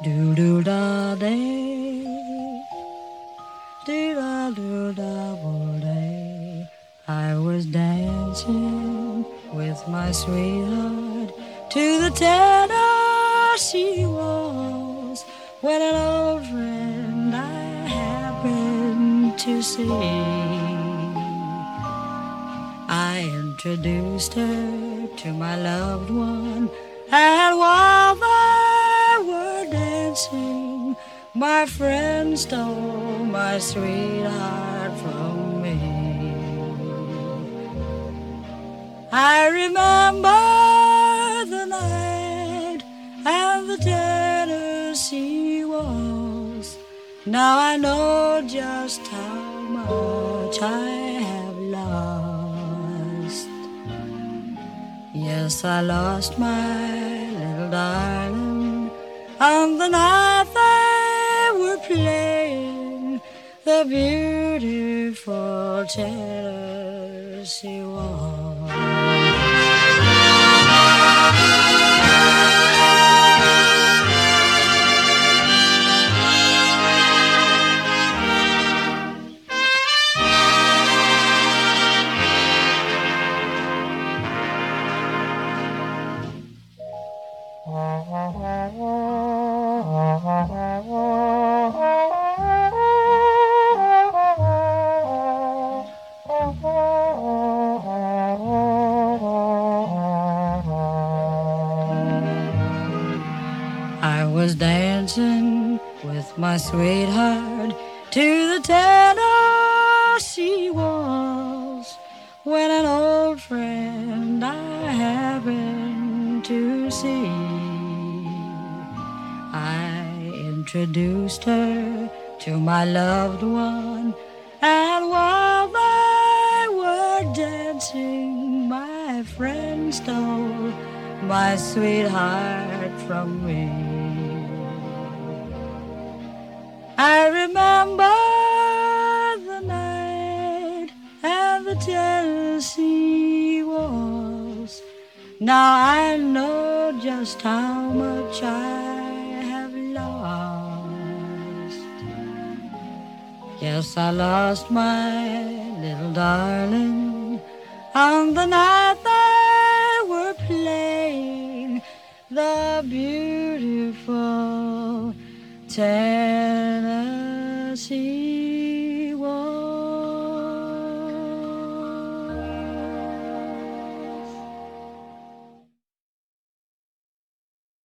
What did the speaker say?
Do do da day, do da do da day. I was dancing with my sweetheart to the tenor she was when an old friend I happened to see. I introduced her to my loved one and one. My friend stole my sweetheart from me. I remember the night and the Tennessee Waltz. Now I know just how much I have lost. Yes, I lost my little darling on the night playing the beautiful Tennessee Waltz. was dancing with my sweetheart to the Tennessee Waltz when an old friend I happened to see. I introduced her to my loved one, and while they were dancing, my friend stole my sweetheart from me. I remember the night and the jealousy was. Now I know just how much I have lost. Yes, I lost my little darling on the night they were playing the beautiful tale. 心